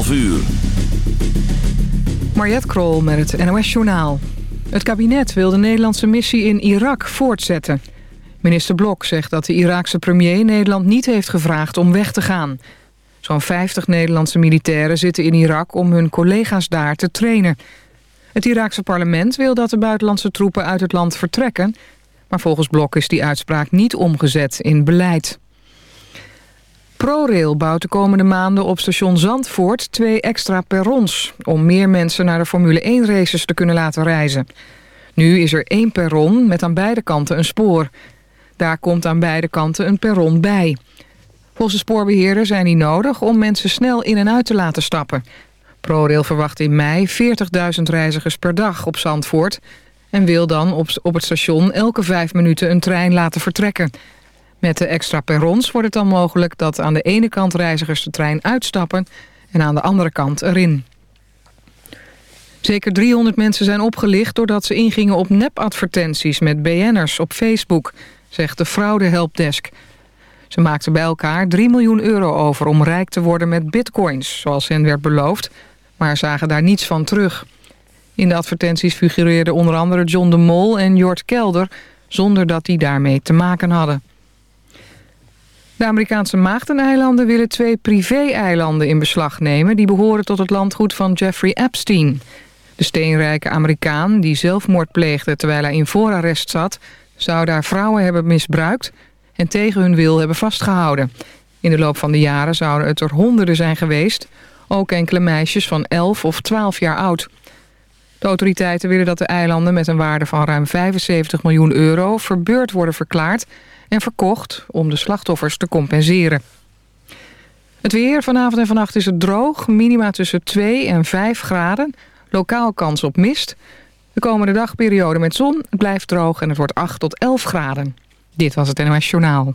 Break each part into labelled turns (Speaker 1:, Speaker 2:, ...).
Speaker 1: 11 uur.
Speaker 2: Mariette Krol met het NOS Journaal. Het kabinet wil de Nederlandse missie in Irak voortzetten. Minister Blok zegt dat de Iraakse premier Nederland niet heeft gevraagd om weg te gaan. Zo'n 50 Nederlandse militairen zitten in Irak om hun collega's daar te trainen. Het Iraakse parlement wil dat de buitenlandse troepen uit het land vertrekken... maar volgens Blok is die uitspraak niet omgezet in beleid. ProRail bouwt de komende maanden op station Zandvoort twee extra perrons... om meer mensen naar de Formule 1-races te kunnen laten reizen. Nu is er één perron met aan beide kanten een spoor. Daar komt aan beide kanten een perron bij. Volgens de spoorbeheerder zijn die nodig om mensen snel in en uit te laten stappen. ProRail verwacht in mei 40.000 reizigers per dag op Zandvoort... en wil dan op, op het station elke vijf minuten een trein laten vertrekken... Met de extra perrons wordt het dan mogelijk dat aan de ene kant reizigers de trein uitstappen en aan de andere kant erin. Zeker 300 mensen zijn opgelicht doordat ze ingingen op nepadvertenties met BN'ers op Facebook, zegt de fraude helpdesk. Ze maakten bij elkaar 3 miljoen euro over om rijk te worden met bitcoins, zoals hen werd beloofd, maar zagen daar niets van terug. In de advertenties figureerden onder andere John de Mol en Jort Kelder, zonder dat die daarmee te maken hadden. De Amerikaanse Maagdeneilanden willen twee privé-eilanden in beslag nemen... die behoren tot het landgoed van Jeffrey Epstein. De steenrijke Amerikaan, die zelfmoord pleegde terwijl hij in voorarrest zat... zou daar vrouwen hebben misbruikt en tegen hun wil hebben vastgehouden. In de loop van de jaren zouden het er honderden zijn geweest... ook enkele meisjes van 11 of 12 jaar oud. De autoriteiten willen dat de eilanden met een waarde van ruim 75 miljoen euro... verbeurd worden verklaard en verkocht om de slachtoffers te compenseren. Het weer vanavond en vannacht is het droog. Minima tussen 2 en 5 graden. Lokaal kans op mist. De komende dagperiode met zon. Het blijft droog en het wordt 8 tot 11 graden. Dit was het NOS Journaal.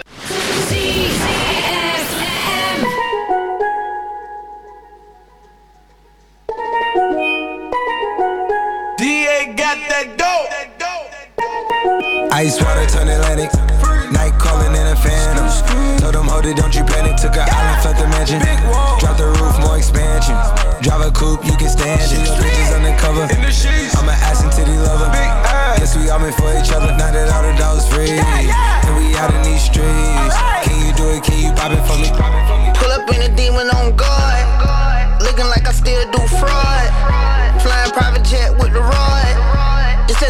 Speaker 1: That dope.
Speaker 3: Ice water turn Atlantic. Night calling in a phantom. Told them, hold it, don't you panic. Took a island, left the mansion. Drop the roof, more expansion. Drive a coupe, you can stand it. Bitches undercover. I'm an ass and titty lover. Guess we all meant for each other. Now that all the dogs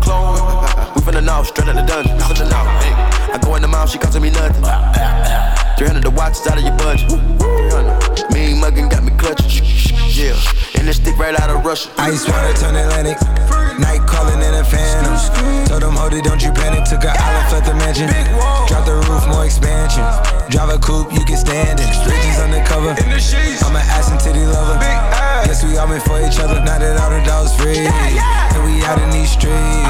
Speaker 4: Clone. We finna know, straight out the dungeon. Finna know. I go in the mouth, she costing me nothing. 300 the watch is out of your budget. 300. Mean muggin' got me clutching. Yeah, and this stick right out of Russia.
Speaker 3: Ice water turn Atlantic. Night calling in a phantom. Told them, hold it, don't you panic. Took a island, left the mansion. Drop the roof, more expansion. Drive a coupe, you can stand it. Bridges undercover. I'm an ass and titty lover. Guess we all meant for each other. Now that all the dogs free. And we out in these streets.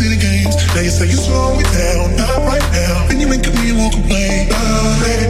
Speaker 5: city games. Now you say you slow me down, not right now. Then you make me and walk away. Uh, let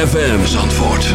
Speaker 6: ZFM Zandvoort.